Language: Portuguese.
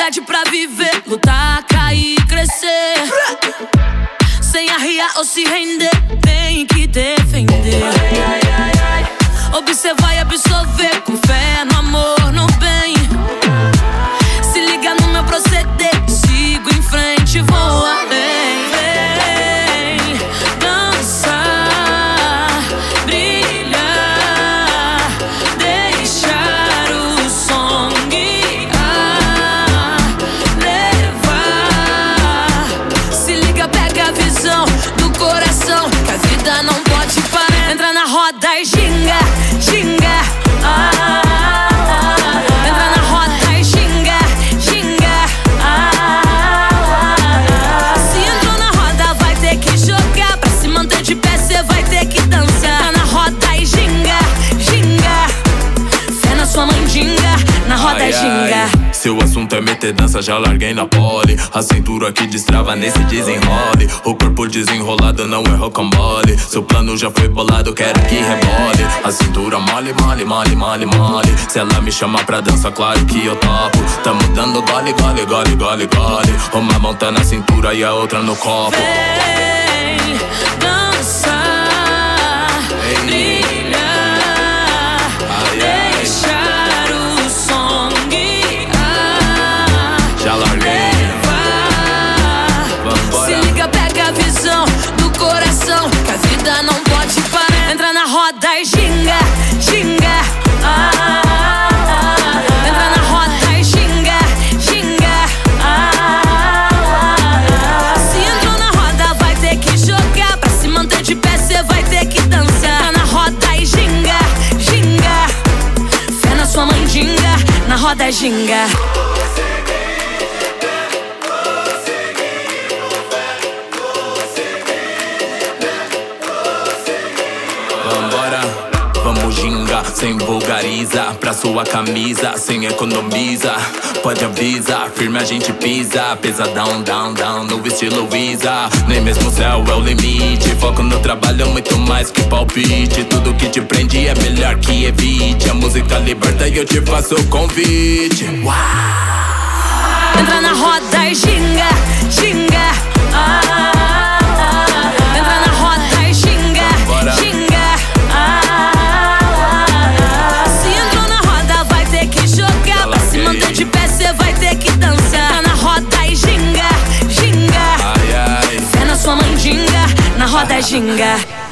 cidade pra viver, lutar, cair, crescer. Sem arriar ou se render, tem que defender. Observar e absorver, com fé no amor, no bem. Se liga no meu proceder, sigo em frente, vou roda e ginga, ginga. Ah, Entra na roda e ginga, ginga. Se entrou na roda, vai ter que jogar. Pra se manter de pé, cê vai ter que dançar. Entra na roda e ginga, ginga. Fé na sua mandinga, na roda Ai, ginga. ai, Se o assunto é meter dança, já larguei na pole. A cintura que destrava nesse desenrole. O corpo desenrolado não é rocambole. Seu plano já foi bolado, quero que rebole. A cintura mole, mole, mole, mole, mole. Se ela me chama pra dança, claro que eu topo. Tamo dando gole, gole, gole, gole, gole. Uma mão tá na cintura e a outra no copo. Vem dançar, brilhar, na roda e ginga, ginga. Ah, Entra na roda e ginga, ginga. Ah, Se entrou na roda, vai ter que jogar. Pra se manter de pé, cê vai ter que dançar. Entra na roda e ginga, ginga. Fé na sua mandinga, na roda ginga. Ginga, sem vulgariza Pra sua camisa, sem economiza. Pode avisar, firme a gente pisa Pesadão, down, down, no estilo Visa. Nem mesmo o céu é o limite Foco no trabalho, muito mais que palpite. Tudo que te prende é melhor que evite. A música liberta e eu te faço o convite. Entra na roda e ginga, ginga. E ginga.